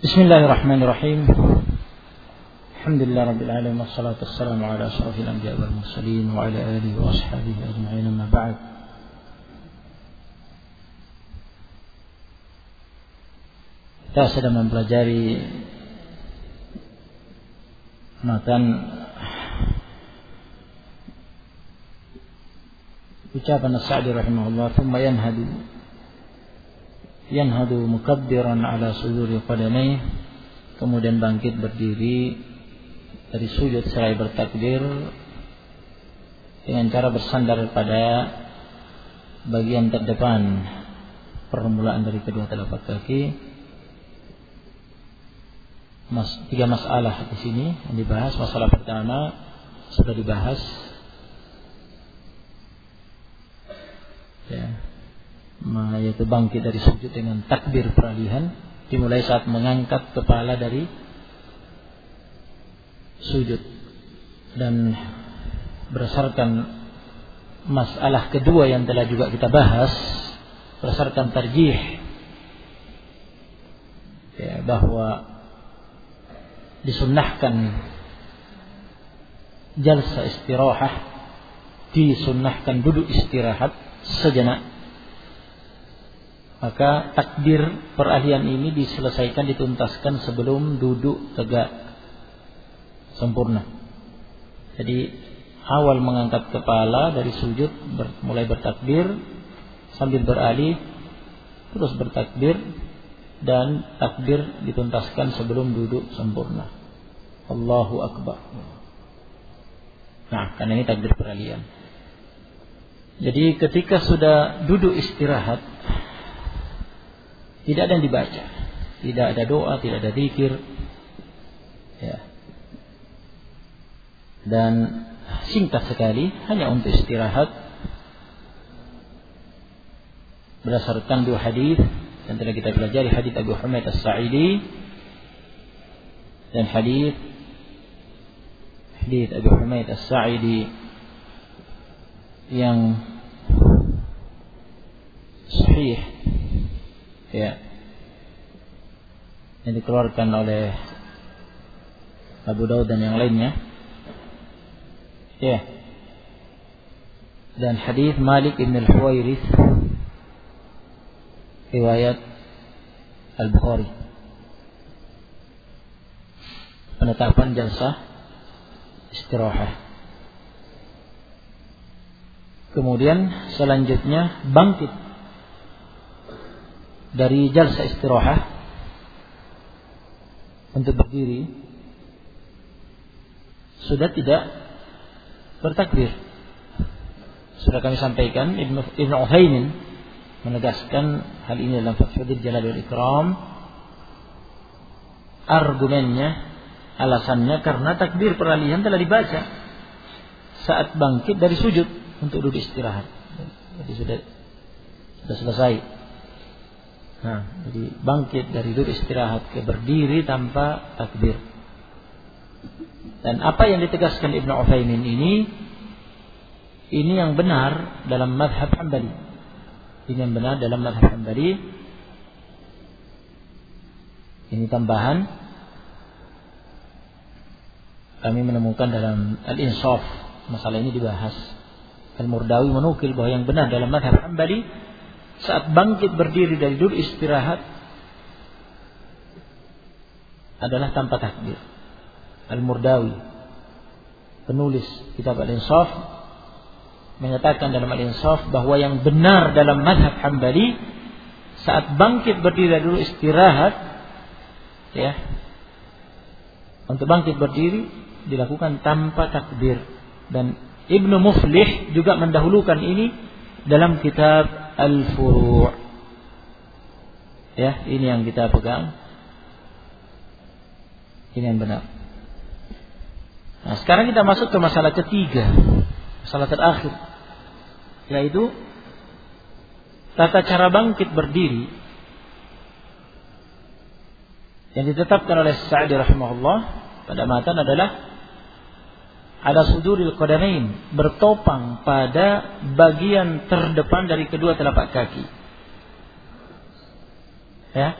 بسم الله الرحمن الرحيم. الحمد لله رب العالمين والصلاة والسلام على أشرف الأنبياء والمرسلين وعلى آله وأصحابه أجمعين أما بعد. Kita sedang mempelajari matan ucapan As-Sa'di rahimahullah thumma yanhadu. Yanhadu mukabbiran ala suduri qadamai kemudian bangkit berdiri dari sujud seraya bertakbir dengan cara bersandar pada bagian terdepan permulaan dari kedua telapak kaki. Mas, tiga masalah di sini yang dibahas. Masalah pertama sudah dibahas. Ya yaitu bangkit dari sujud dengan takbir peralihan dimulai saat mengangkat kepala dari sujud. Dan berdasarkan masalah kedua yang telah juga kita bahas berdasarkan tarjih ya, bahwa disunnahkan jalsa istirahat disunnahkan duduk istirahat sejenak maka takbir peralihan ini diselesaikan dituntaskan sebelum duduk tegak sempurna. Jadi awal mengangkat kepala dari sujud ber, mulai bertakbir sambil beralih terus bertakbir dan takbir dituntaskan sebelum duduk sempurna. Allahu akbar. Nah, karena ini takbir peralihan. Jadi ketika sudah duduk istirahat tidak ada yang dibaca. Tidak ada doa, tidak ada zikir. Ya. Dan singkat sekali, hanya untuk istirahat. Berdasarkan dua hadis yang telah kita pelajari hadis Abu Humaid As-Sa'idi dan hadis hadis Abu Humaid As-Sa'idi yang sahih ya. Yang dikeluarkan oleh Abu Daud dan yang lainnya. Ya. Dan hadis Malik bin Al-Huwairith riwayat Al-Bukhari. Penetapan jalsah istirahat kemudian selanjutnya bangkit dari jalsa istirahat untuk berdiri sudah tidak bertakbir. Sudah kami sampaikan Ibnu Ibnu menegaskan hal ini dalam Fathul Jalal Ikram. Argumennya, alasannya karena takbir peralihan telah dibaca saat bangkit dari sujud untuk duduk istirahat. Jadi sudah sudah selesai. Nah, jadi bangkit dari duduk istirahat ke berdiri tanpa takbir. Dan apa yang ditegaskan Ibnu Utsaimin ini ini yang benar dalam madhab Hambali. Ini yang benar dalam madhab Hambali. Ini tambahan kami menemukan dalam Al-Insaf masalah ini dibahas. Al-Murdawi menukil bahwa yang benar dalam madhab Hambali saat bangkit berdiri dari duduk istirahat adalah tanpa takbir. Al-Murdawi penulis kitab Al-Insaf menyatakan dalam Al-Insaf bahwa yang benar dalam madhab Hambali saat bangkit berdiri dari duduk istirahat ya untuk bangkit berdiri dilakukan tanpa takbir dan Ibnu Muflih juga mendahulukan ini dalam kitab al-furu' ya ini yang kita pegang. Ini yang benar. Nah sekarang kita masuk ke masalah ketiga. Masalah terakhir. Yaitu tata cara bangkit berdiri yang ditetapkan oleh Sa'di rahimahullah pada matan adalah ada suduril qadamain bertopang pada bagian terdepan dari kedua telapak kaki. Ya.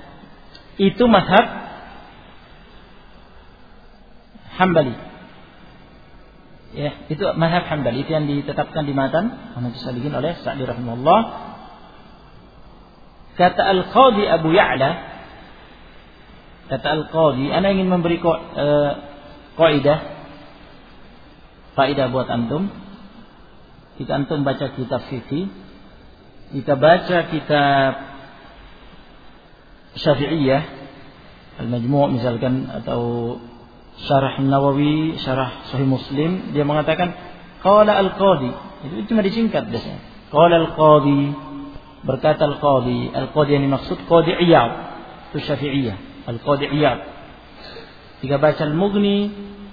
Itu mazhab Hambali. Ya, itu mazhab Hambali itu yang ditetapkan di matan Ahmad Salihin oleh Sa'di rahimahullah. Kata Al-Qadi Abu Ya'la kata Al-Qadi, ana ingin memberi ko, uh, kaidah faedah buat antum. Jika antum baca kitab fikih, jika baca kitab Syafi'iyah, Al-Majmu' misalkan atau Syarah Nawawi, Syarah Sahih Muslim, dia mengatakan qala al-qadi. Itu cuma disingkat biasanya. Qala al-qadi berkata al-qadi, al-qadi yang dimaksud qadi Iyad, itu Syafi'iyah, al-qadi Iyad. Jika baca al-Mughni,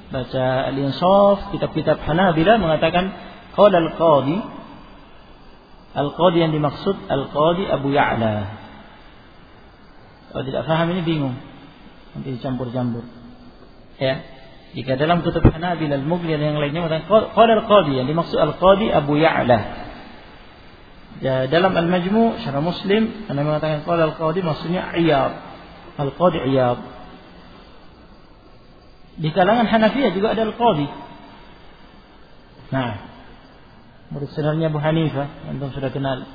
baca al-Insaf, kitab-kitab Hanabila mengatakan qala al-qadi Al-Qadi yang dimaksud Al-Qadi Abu Ya'la. Kalau tidak paham ini bingung. Nanti dicampur-campur. Ya. Jika dalam kutub Hanabil al-Mughni dan yang lainnya mengatakan qala al-qadi yang dimaksud al-qadi Abu Ya'la. Ya, dalam al-Majmu' Syarah Muslim ada mengatakan qala al-qadi maksudnya Iyad. Al-qadi Iyad. Di kalangan Hanafiyah juga ada al-qadi. Nah, murid sebenarnya Abu Hanifah, antum sudah kenal.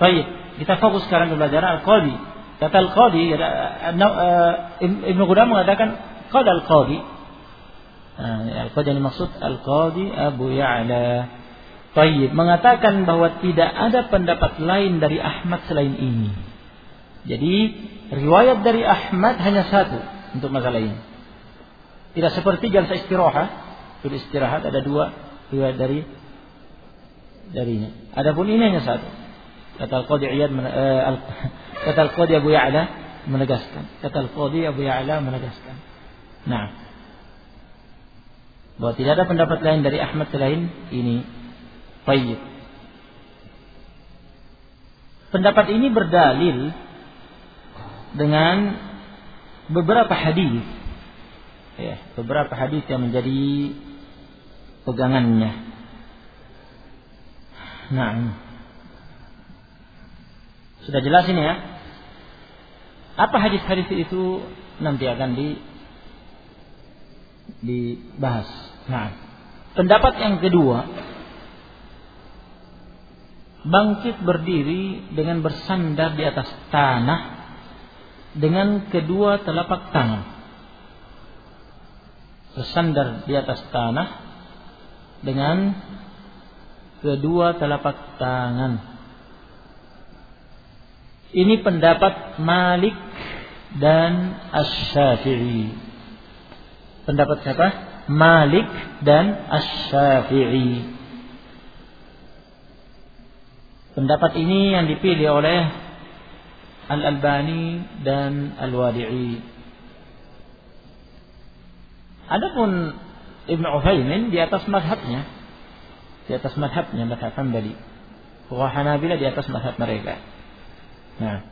Baik, kita fokus sekarang ke pelajaran al-qadi. Kata Al-Qadi, uh, Ibnu Qudam mengatakan qala Al-Qadi. Nah, Al-Qadi yang dimaksud Al-Qadi Abu Ya'la. Tayyib mengatakan bahwa tidak ada pendapat lain dari Ahmad selain ini. Jadi riwayat dari Ahmad hanya satu untuk masalah ini. Tidak seperti jalsa istirahat. Untuk istirahat ada dua riwayat dari darinya. Adapun ini hanya satu. Kata Al-Qadi Iyad uh, Kata Al-Qadi Abu Ya'la menegaskan. Kata Al-Qadi Abu Ya'la menegaskan. Nah. Bahwa tidak ada pendapat lain dari Ahmad selain ini. Baik. Pendapat ini berdalil dengan beberapa hadis. Ya, beberapa hadis yang menjadi pegangannya. Nah, sudah jelas ini ya. Apa hadis-hadis itu nanti akan di dibahas. Nah, pendapat yang kedua bangkit berdiri dengan bersandar di atas tanah dengan kedua telapak tangan. Bersandar di atas tanah dengan kedua telapak tangan. Ini pendapat Malik dan Asy-Syafi'i. Pendapat siapa? Malik dan Asy-Syafi'i. Pendapat ini yang dipilih oleh Al-Albani dan Al-Wadi'i. Adapun Ibn Uthaymin di atas madhabnya. Di atas madhabnya, madhab Hanbali. Wa Hanabila di atas madhab mereka. Nah,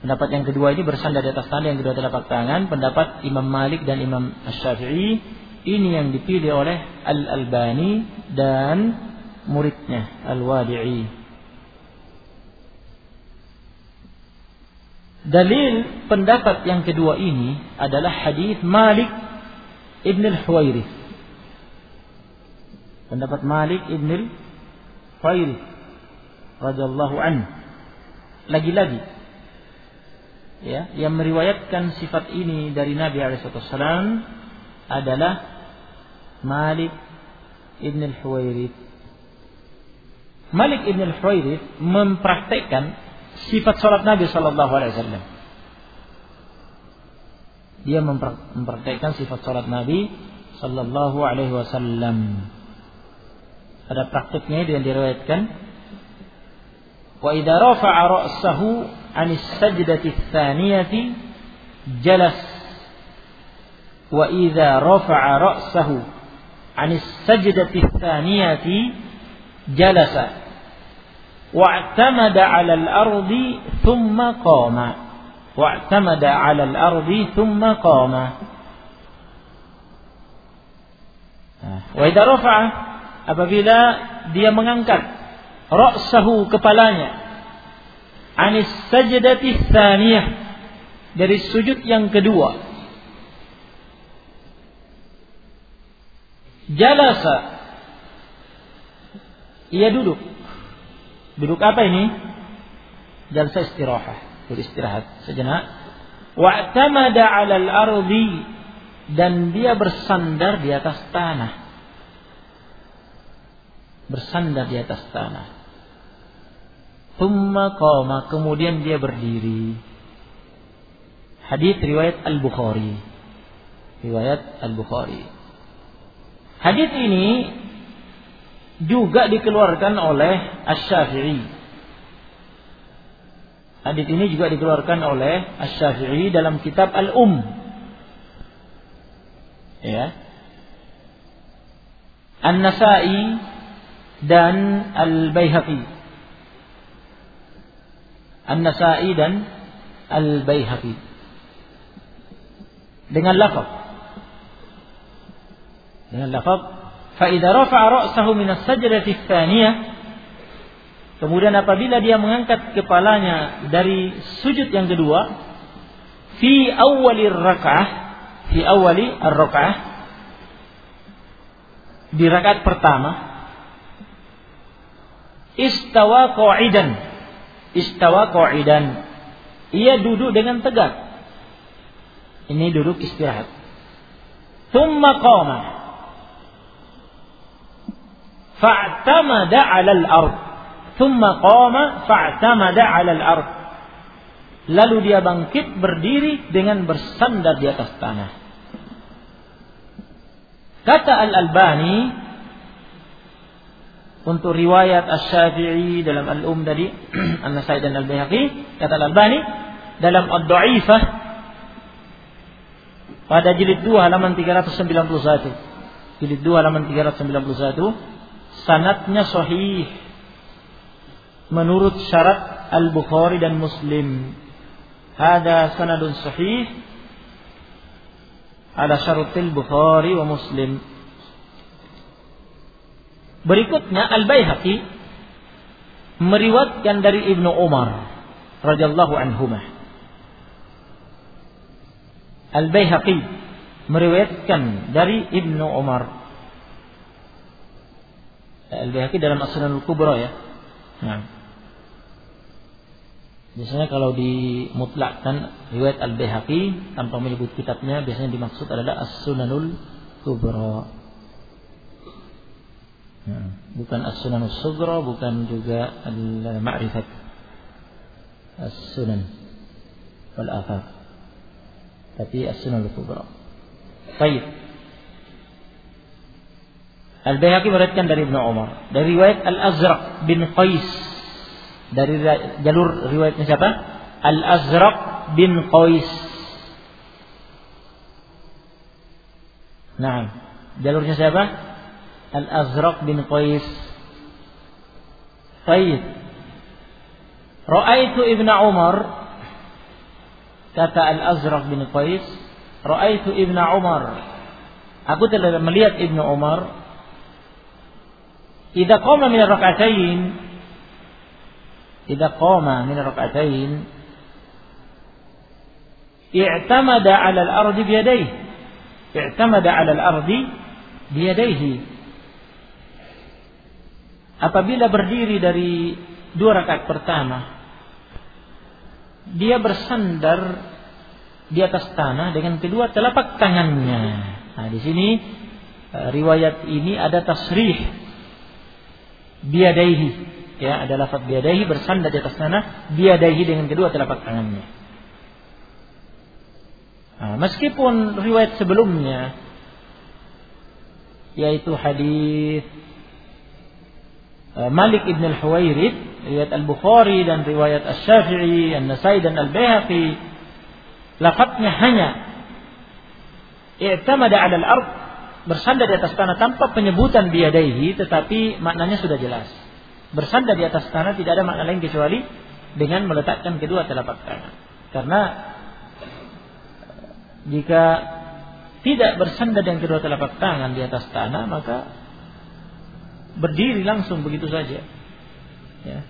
pendapat yang kedua ini bersandar di atas tanah yang kedua telapak tangan. Pendapat Imam Malik dan Imam Ash-Syafi'i ini yang dipilih oleh Al-Albani dan muridnya Al-Wadi'i. Dalil pendapat yang kedua ini adalah hadis Malik Ibn al-Huwairith. Pendapat Malik Ibn al-Huwairith radhiyallahu anhu lagi-lagi ya yang meriwayatkan sifat ini dari Nabi Alaihissalam adalah Malik ibn al-Huwairith. Malik ibn al-Huwairith sifat sholat Nabi Shallallahu Alaihi Wasallam. Dia memper, mempraktekkan sifat sholat Nabi Shallallahu Alaihi Wasallam. Ada praktiknya yang diriwayatkan. Wa idza rafa'a ra'sahu anis sajdati thaniyati jalas. Wa idza rafa'a ra'sahu anis sajdati thaniyati jalasa wa'tamada 'ala al-ardi thumma qama wa'tamada 'ala al-ardi thumma qama wa idza rafa'a apabila dia mengangkat ra'sahu kepalanya anis sajdati tsaniyah dari sujud yang kedua jalasa ia duduk. Duduk apa ini? Jalsa istirahah. Beristirahat sejenak. Wa'tamada 'ala al-ardi dan dia bersandar di atas tanah. Bersandar di atas tanah. Thumma qama, kemudian dia berdiri. Hadis riwayat Al-Bukhari. Riwayat Al-Bukhari. Hadis ini juga dikeluarkan oleh Asy-Syafi'i. Hadis ini juga dikeluarkan oleh Asy-Syafi'i dalam kitab Al-Um. Ya. An-Nasa'i dan Al-Baihaqi. An-Nasa'i dan Al-Baihaqi dengan lafaz dengan lafaz fa idza rafa'a ra'sahu min as-sajdati tsaniyah kemudian apabila dia mengangkat kepalanya dari sujud yang kedua fi awwalir raka'ah fi awwali ar-raka'ah di rakaat pertama istawa qa'idan istawa qa'idan ia duduk dengan tegak ini duduk istirahat. Thumma qama. Fa'tamada 'ala al-ard. Thumma. Lalu dia bangkit berdiri dengan bersandar di atas tanah. Kata Al-Albani untuk riwayat Asy-Syafi'i dalam Al-Um tadi, An-Nasai dan Al-Baihaqi, kata Al-Albani dalam Ad-Dha'ifah pada jilid 2 halaman 391. Jilid 2 halaman 391 sanatnya sahih menurut syarat Al-Bukhari dan Muslim. Ada sanadun sahih ada syaratil Bukhari wa Muslim. Berikutnya Al-Baihaqi meriwayatkan dari Ibnu Umar radhiyallahu anhumah Al-Baihaqi meriwayatkan dari Ibnu Umar. Al-Baihaqi dalam As-Sunan Al-Kubra ya. Nah. Biasanya kalau dimutlakkan riwayat Al-Baihaqi tanpa menyebut kitabnya biasanya dimaksud adalah As-Sunanul Kubra. Nah, bukan As-Sunanul Sugra, bukan juga Al-Ma'rifat. As-Sunan wal Afaq tapi As-Sunan Al-Kubra. Baik. Al-Baihaqi meriwayatkan dari Ibnu Umar, dari riwayat Al-Azraq bin Qais. Dari jalur riwayatnya siapa? Al-Azraq bin Qais. Nah, jalurnya siapa? Al-Azraq bin Qais. Baik. Ra'aitu Ibnu Umar Kata Al-Azraq bin Qais, "Ra'aitu Ibnu Umar." Aku telah melihat Ibnu Umar min rak'atain idza qama min rak'atain i'tamada 'ala al-ardi bi yadayhi i'tamada 'ala al-ardi bi yadayhi apabila berdiri dari dua rakaat pertama dia bersandar di atas tanah dengan kedua telapak tangannya. Nah, di sini e, riwayat ini ada tasrih biadaihi ya ada lafaz biadaihi bersandar di atas tanah biadaihi dengan kedua telapak tangannya. Nah, meskipun riwayat sebelumnya yaitu hadis e, Malik ibn al-Huwairid riwayat Al-Bukhari dan riwayat Asy-Syafi'i, An-Nasai dan Al-Baihaqi lafadznya hanya i'tamada 'ala al-ard bersandar di atas tanah tanpa penyebutan biadaihi tetapi maknanya sudah jelas. Bersandar di atas tanah tidak ada makna lain kecuali dengan meletakkan kedua telapak tangan. Karena jika tidak bersandar dengan kedua telapak tangan di atas tanah maka berdiri langsung begitu saja. Ya.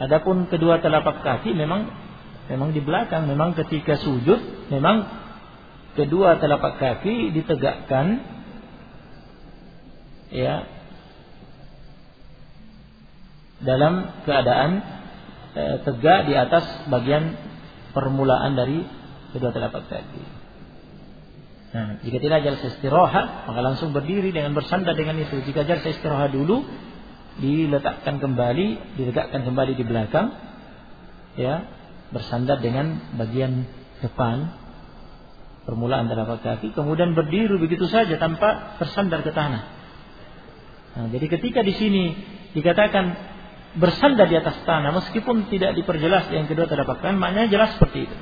Adapun kedua telapak kaki memang memang di belakang, memang ketika sujud memang kedua telapak kaki ditegakkan ya dalam keadaan e, tegak di atas bagian permulaan dari kedua telapak kaki. Nah, jika tidak jalsa istirahat, maka langsung berdiri dengan bersandar dengan itu. Jika jalsa istirahat dulu, diletakkan kembali, ditegakkan kembali di belakang, ya, bersandar dengan bagian depan permulaan telapak kaki, kemudian berdiri begitu saja tanpa bersandar ke tanah. Nah, jadi ketika di sini dikatakan bersandar di atas tanah, meskipun tidak diperjelas yang kedua telapak tangan, maknanya jelas seperti itu.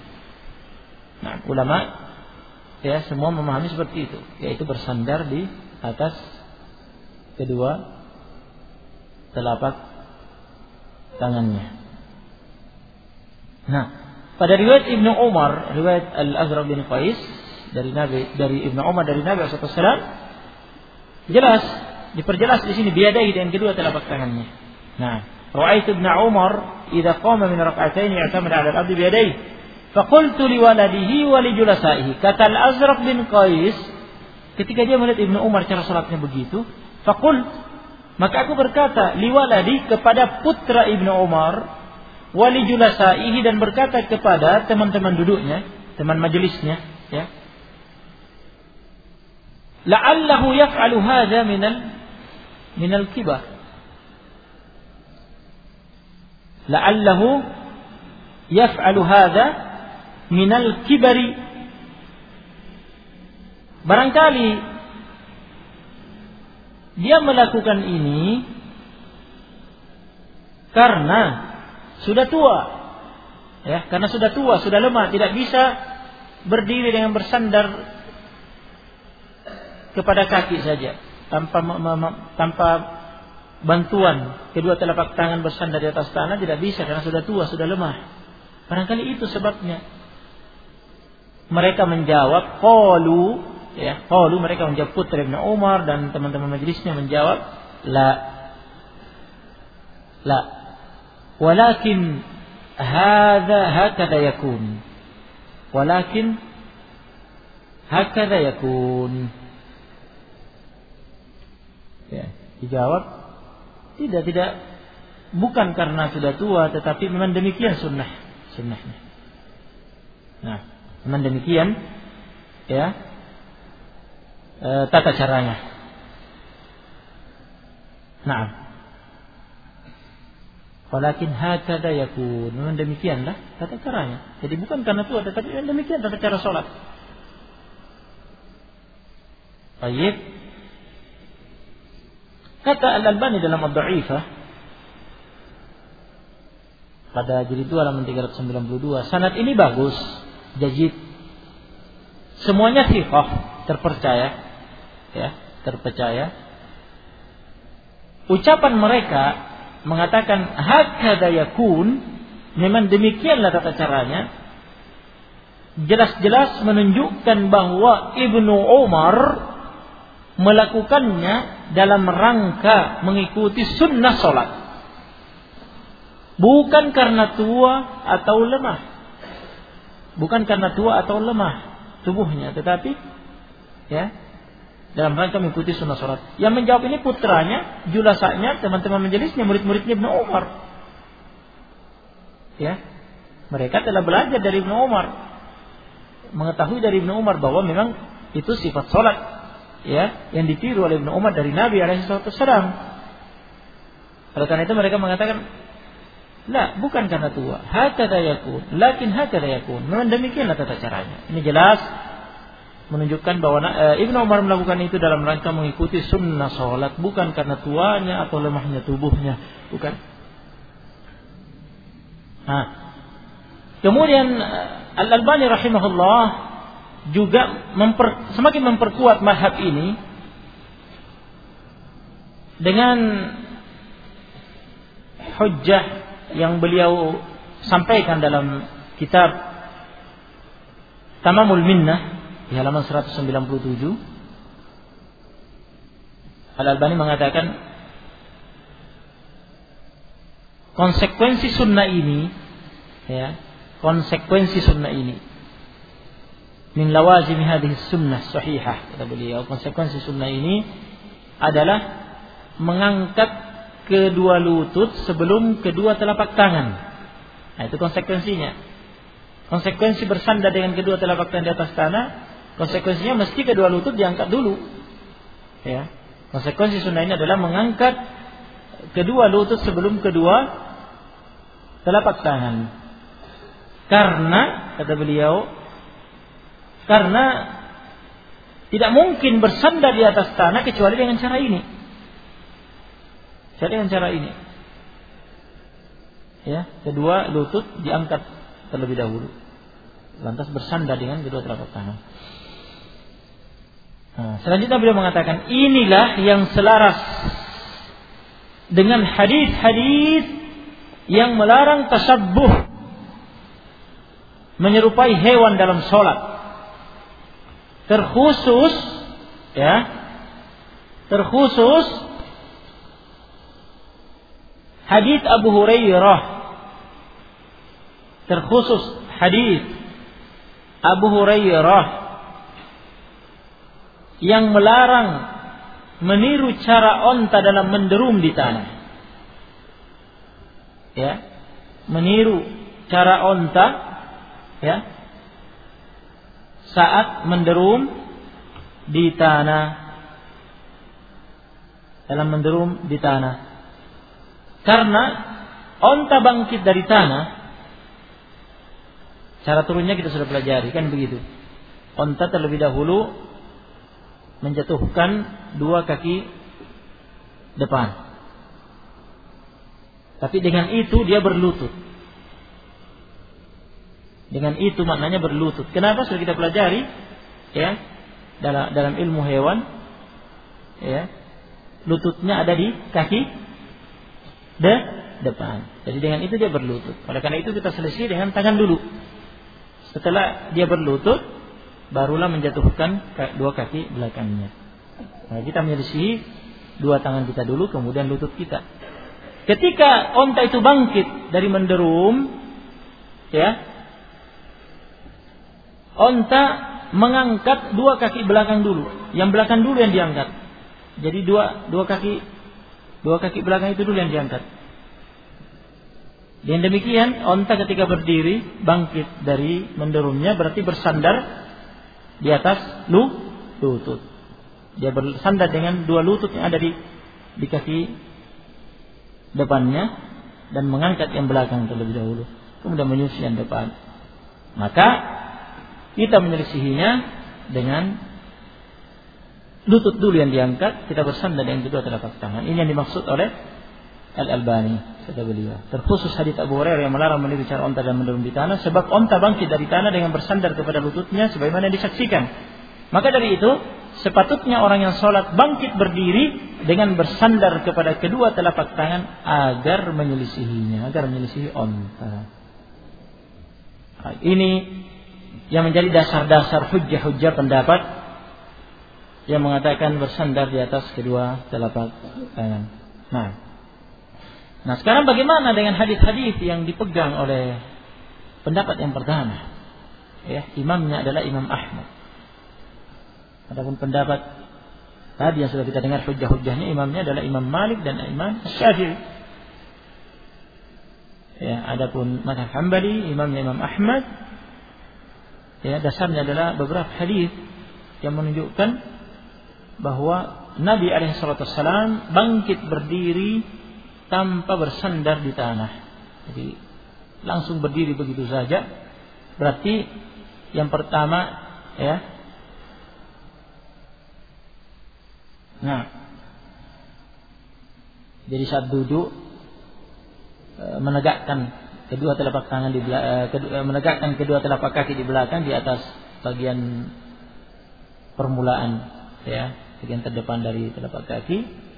Nah, ulama ya semua memahami seperti itu yaitu bersandar di atas kedua telapak tangannya nah pada riwayat Ibnu Umar riwayat Al Azraq bin Qais dari Nabi dari Ibnu Umar dari Nabi SAW jelas diperjelas di sini biadai dengan kedua telapak tangannya nah Ra'aitu Ibnu Umar idza qama min rak'atayn i'tamada 'ala al-ardi biyadayhi Fakultu li waladihi wa li julasaihi. Kata Al-Azraq bin Qais, ketika dia melihat Ibnu Umar cara salatnya begitu, fakul maka aku berkata li waladi kepada putra Ibnu Umar wali julasaihi dan berkata kepada teman-teman duduknya, teman majelisnya, ya. La'allahu yaf'alu hadza minal minal kibar. La'allahu yaf'alu hadza minal kibari barangkali dia melakukan ini karena sudah tua ya karena sudah tua sudah lemah tidak bisa berdiri dengan bersandar kepada kaki saja. Tanpa tanpa bantuan. Kedua telapak tangan bersandar di atas tanah tidak bisa karena sudah tua sudah lemah. Barangkali itu sebabnya. Mereka menjawab qalu ya qalu mereka menjawab putra Ibnu Umar dan teman-teman majelisnya menjawab la. La. Walakin hadza hakada yakun. Walakin hakada yakun ya dijawab tidak tidak bukan karena sudah tua tetapi memang demikian sunnah sunnahnya nah Memang demikian ya e, tata caranya. Nah. Walakin hakada yakun. Memang demikianlah tata caranya. Jadi bukan karena tua tetapi memang demikian tata cara sholat. Baik. Kata Al-Albani dalam Ad-Da'ifah pada jilid 2 halaman 392, sanad ini bagus jajid. Semuanya sifah, terpercaya, ya, terpercaya. Ucapan mereka mengatakan hakada yakun, memang demikianlah tata caranya. Jelas-jelas menunjukkan bahwa Ibnu Umar melakukannya dalam rangka mengikuti sunnah solat. Bukan karena tua atau lemah bukan karena tua atau lemah tubuhnya, tetapi ya dalam rangka mengikuti sunnah sholat. Yang menjawab ini putranya, julasanya, teman-teman majelisnya, murid-muridnya Ibnu Umar. Ya, mereka telah belajar dari Ibnu Umar, mengetahui dari Ibnu Umar bahwa memang itu sifat sholat, ya, yang ditiru oleh Ibnu Umar dari Nabi Alaihissalam. Oleh karena itu mereka mengatakan Nah, bukan karena tua. Hakada yakun. Lakin hakada yakun. Memang demikianlah tata caranya. Ini jelas menunjukkan bahwa e, Ibnu Umar melakukan itu dalam rangka mengikuti sunnah sholat. Bukan karena tuanya atau lemahnya tubuhnya. Bukan. Nah, kemudian eh, Al-Albani rahimahullah juga memper, semakin memperkuat madhab ini dengan hujjah yang beliau sampaikan dalam kitab Tamamul Minnah di halaman 197 Al-Albani mengatakan konsekuensi sunnah ini ya konsekuensi sunnah ini min lawazim hadhihi sunnah sahihah kata beliau konsekuensi sunnah ini adalah mengangkat kedua lutut sebelum kedua telapak tangan. Nah, itu konsekuensinya. Konsekuensi bersandar dengan kedua telapak tangan di atas tanah, konsekuensinya mesti kedua lutut diangkat dulu. Ya. Konsekuensi sunnah ini adalah mengangkat kedua lutut sebelum kedua telapak tangan. Karena kata beliau, karena tidak mungkin bersandar di atas tanah kecuali dengan cara ini. Jadi dengan cara ini. Ya, kedua lutut diangkat terlebih dahulu. Lantas bersandar dengan kedua telapak tangan. Nah, selanjutnya beliau mengatakan inilah yang selaras dengan hadis-hadis yang melarang tasabbuh menyerupai hewan dalam sholat. Terkhusus ya, terkhusus hadis Abu Hurairah. Terkhusus hadis Abu Hurairah yang melarang meniru cara onta dalam menderum di tanah. Ya, meniru cara onta ya saat menderum di tanah dalam menderum di tanah karena onta bangkit dari tanah cara turunnya kita sudah pelajari kan begitu onta terlebih dahulu menjatuhkan dua kaki depan. Tapi dengan itu dia berlutut. Dengan itu maknanya berlutut. Kenapa sudah kita pelajari? Ya, dalam dalam ilmu hewan, ya, lututnya ada di kaki de depan. Jadi dengan itu dia berlutut. Oleh karena itu kita selesai dengan tangan dulu. Setelah dia berlutut, barulah menjatuhkan dua kaki belakangnya. Nah, kita menyelisihi dua tangan kita dulu, kemudian lutut kita. Ketika onta itu bangkit dari menderum, ya, onta mengangkat dua kaki belakang dulu, yang belakang dulu yang diangkat. Jadi dua dua kaki dua kaki belakang itu dulu yang diangkat. Dan demikian onta ketika berdiri bangkit dari menderumnya berarti bersandar di atas lu lutut. Dia bersandar dengan dua lutut yang ada di di kaki depannya dan mengangkat yang belakang terlebih dahulu. Kemudian menyusul yang depan. Maka kita menyelisihinya dengan lutut dulu yang diangkat, kita bersandar dengan kedua telapak tangan. Ini yang dimaksud oleh Al-Albani kata beliau. Terkhusus hadis Abu Hurairah yang melarang meniru cara onta dan menurun di tanah sebab onta bangkit dari tanah dengan bersandar kepada lututnya sebagaimana yang disaksikan. Maka dari itu sepatutnya orang yang sholat bangkit berdiri dengan bersandar kepada kedua telapak tangan agar menyelisihinya, agar menyelisihi onta. Ini yang menjadi dasar-dasar hujah-hujah pendapat yang mengatakan bersandar di atas kedua telapak tangan. Nah, Nah sekarang bagaimana dengan hadis-hadis yang dipegang oleh pendapat yang pertama? Ya, imamnya adalah Imam Ahmad. Adapun pendapat tadi yang sudah kita dengar hujah-hujahnya imamnya adalah Imam Malik dan Imam Syafi'i. Ya, adapun mazhab Hambali imamnya Imam Ahmad ya dasarnya adalah beberapa hadis yang menunjukkan bahwa Nabi alaihissalam bangkit berdiri tanpa bersandar di tanah. Jadi langsung berdiri begitu saja. Berarti yang pertama ya. Nah. Jadi saat duduk e, menegakkan kedua telapak tangan di belakang, e, e, menegakkan kedua telapak kaki di belakang di atas bagian permulaan ya, bagian terdepan dari telapak kaki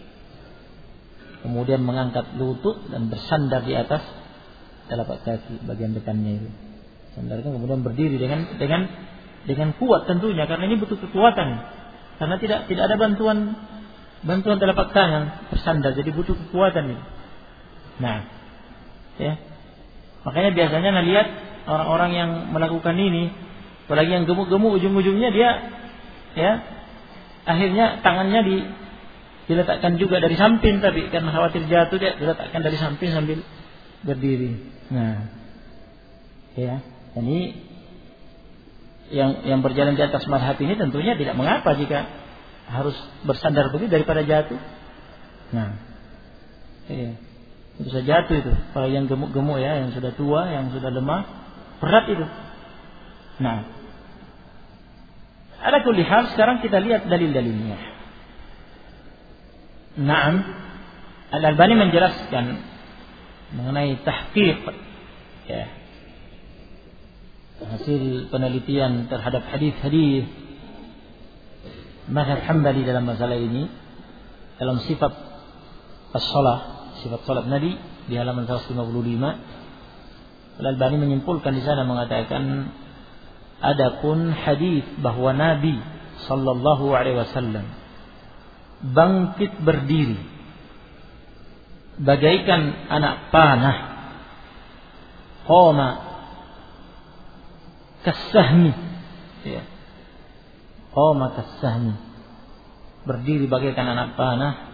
kemudian mengangkat lutut dan bersandar di atas telapak kaki bagian depannya itu. Sandarkan kemudian berdiri dengan dengan dengan kuat tentunya karena ini butuh kekuatan. Karena tidak tidak ada bantuan bantuan telapak tangan bersandar jadi butuh kekuatan itu. Nah, ya. Makanya biasanya nah lihat orang-orang yang melakukan ini apalagi yang gemuk-gemuk ujung-ujungnya dia ya akhirnya tangannya di diletakkan juga dari samping tapi karena khawatir jatuh dia diletakkan dari samping sambil berdiri. Nah, ya, ini yang yang berjalan di atas madhab ini tentunya tidak mengapa jika harus bersandar begitu daripada jatuh. Nah, iya. Bisa jatuh itu. Kalau yang gemuk-gemuk ya, yang sudah tua, yang sudah lemah, berat itu. Nah, ada kulihat sekarang kita lihat dalil-dalilnya. Naam, Al-Albani menjelaskan mengenai tahqiq ya, hasil penelitian terhadap hadis-hadis mazhab Hambali dalam masalah ini dalam sifat as-salah, sifat salat Nabi di halaman 155 Al-Albani menyimpulkan di sana mengatakan adapun hadis bahwa Nabi sallallahu alaihi wasallam bangkit berdiri bagaikan anak panah qama kasahmi ya. oh maka sahmi berdiri bagaikan anak panah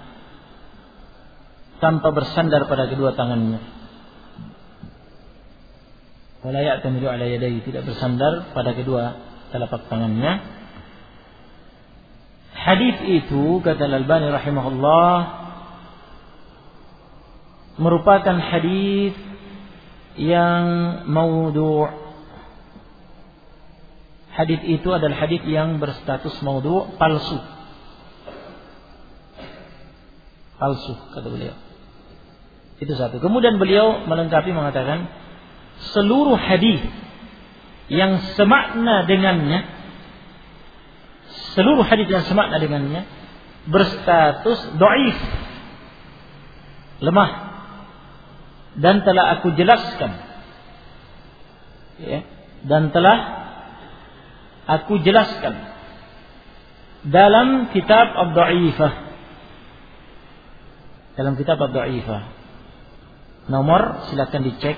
tanpa bersandar pada kedua tangannya wala ya'tamidu ala yadayhi tidak bersandar pada kedua telapak tangannya hadis itu kata Al-Albani rahimahullah merupakan hadis yang maudhu' hadis itu adalah hadis yang berstatus maudhu palsu. Palsu kata beliau. Itu satu. Kemudian beliau melengkapi mengatakan seluruh hadis yang semakna dengannya seluruh hadis yang semakna dengannya berstatus doif lemah dan telah aku jelaskan ya, dan telah aku jelaskan dalam kitab Ad-Da'ifah. Dalam kitab Ad-Da'ifah. Nomor silakan dicek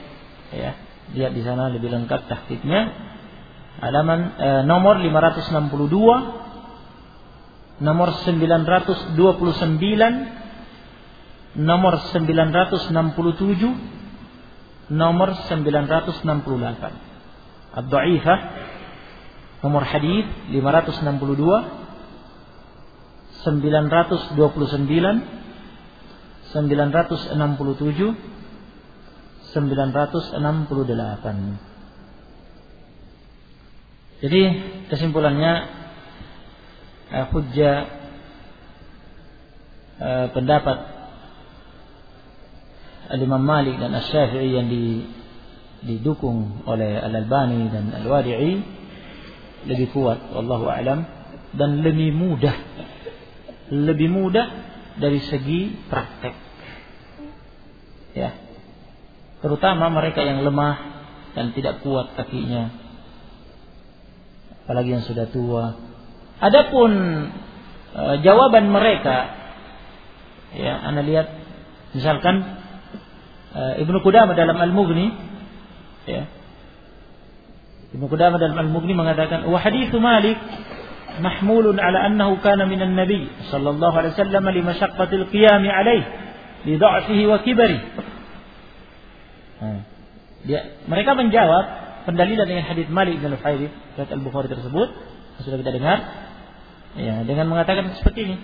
ya. Lihat di sana lebih lengkap tahqiqnya. Halaman eh, nomor 562 nomor 929 nomor 967 nomor 968 Ad-Da'ifah Nomor hadis 562 929 967 968 Jadi kesimpulannya eh, hujjah eh, pendapat Al-Imam Malik dan Asy-Syafi'i yang di, didukung oleh Al-Albani dan Al-Wadi'i lebih kuat wallahu alam dan lebih mudah lebih mudah dari segi praktek terutama mereka yang lemah dan tidak kuat kakinya. Apalagi yang sudah tua. Adapun e, jawaban mereka ya anda lihat misalkan e, Ibnu Qudamah dalam Al-Mughni ya. Ibnu Qudamah dalam Al-Mughni mengatakan wa haditsu Malik mahmulun ala annahu kana minan nabi sallallahu alaihi wasallam li masyaqqatil qiyam alaih li dha'fihi kibari. dia, mereka menjawab pendalilan dengan hadis Malik bin Al-Hairith riwayat Al-Bukhari tersebut sudah kita dengar ya dengan mengatakan seperti ini.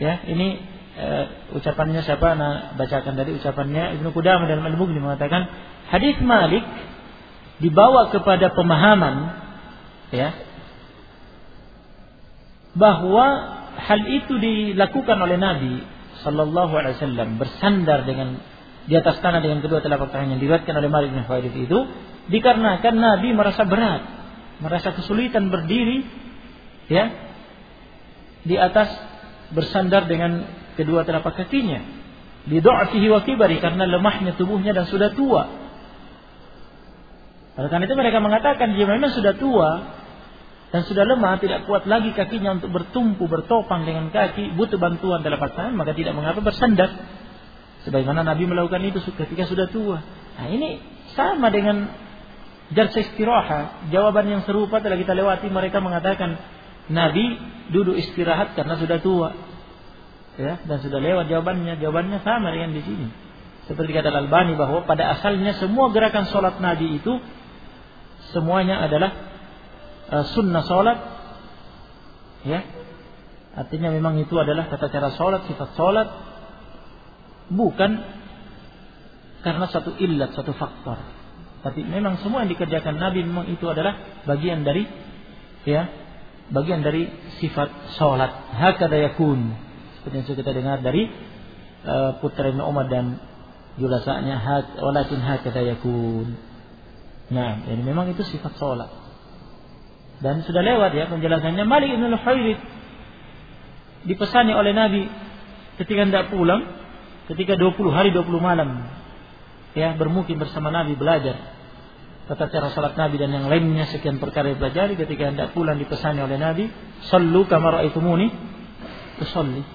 Ya, ini uh, ucapannya siapa? Nah, bacakan tadi ucapannya Ibnu Qudamah dalam Al-Mughni mengatakan hadis Malik dibawa kepada pemahaman ya bahwa hal itu dilakukan oleh Nabi Sallallahu Alaihi Wasallam bersandar dengan di atas tanah dengan kedua telapak tangan yang diriwayatkan oleh Malik bin Khuwailid itu dikarenakan Nabi merasa berat, merasa kesulitan berdiri ya di atas bersandar dengan kedua telapak kakinya. Doa wa kibari karena lemahnya tubuhnya dan sudah tua. Oleh karena itu mereka mengatakan jika memang sudah tua dan sudah lemah, tidak kuat lagi kakinya untuk bertumpu, bertopang dengan kaki, butuh bantuan telapak tangan, maka tidak mengapa bersandar. Sebagaimana Nabi melakukan itu ketika sudah tua. Nah ini sama dengan jalsa istirahat. Jawaban yang serupa telah kita lewati. Mereka mengatakan Nabi duduk istirahat karena sudah tua. Ya, dan sudah lewat jawabannya. Jawabannya sama dengan di sini. Seperti kata Al-Albani bahwa pada asalnya semua gerakan sholat Nabi itu semuanya adalah uh, sunnah sholat. Ya, artinya memang itu adalah tata cara sholat, sifat sholat, bukan karena satu illat, satu faktor. Tapi memang semua yang dikerjakan Nabi memang itu adalah bagian dari ya bagian dari sifat sholat. Hakada yakun. Seperti yang kita dengar dari uh, putra Ibn Umar dan julasanya hak walakin hakada yakun. Nah, ini memang itu sifat sholat. Dan sudah lewat ya penjelasannya Malik Ibn Al-Khairid dipesani oleh Nabi ketika hendak pulang ketika 20 hari 20 malam ya bermukim bersama Nabi belajar. Tata cara salat Nabi dan yang lainnya sekian perkara dipelajari ketika hendak pulang dipesani oleh Nabi sallu kama raaitumuni usolli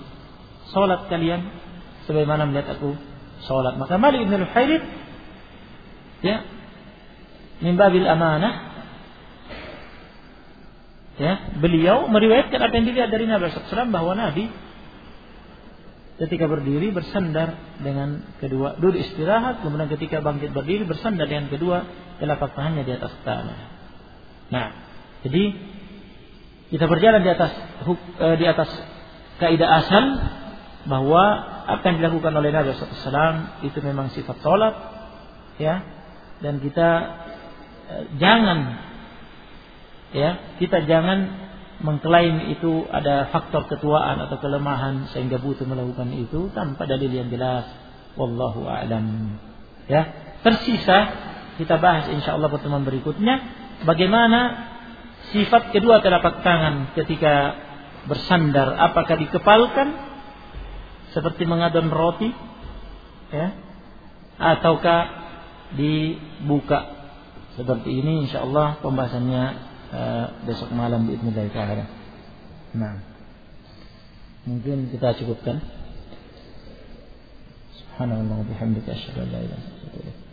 salat kalian sebagaimana melihat aku salat. Maka Malik bin Al-Huwairith ya min babil amanah ya beliau meriwayatkan apa yang dilihat dari Nabi SAW bahwa Nabi ketika berdiri bersandar dengan kedua duduk istirahat kemudian ketika bangkit berdiri bersandar dengan kedua telapak tangannya di atas tanah. Nah, jadi kita berjalan di atas eh, di atas kaidah asal bahwa apa yang dilakukan oleh Nabi SAW itu memang sifat sholat, ya, dan kita eh, jangan, ya, kita jangan mengklaim itu ada faktor ketuaan atau kelemahan sehingga butuh melakukan itu tanpa dalil yang jelas. Wallahu a'lam. Ya, tersisa kita bahas insya Allah pertemuan berikutnya. Bagaimana sifat kedua telapak tangan ketika bersandar? Apakah dikepalkan? Seperti mengadon roti? Ya? Ataukah dibuka? Seperti ini insya Allah pembahasannya uh, besok malam di taala. Nah, mungkin kita cukupkan. Subhanallah wa bihamdika asyhadu la ilaha illa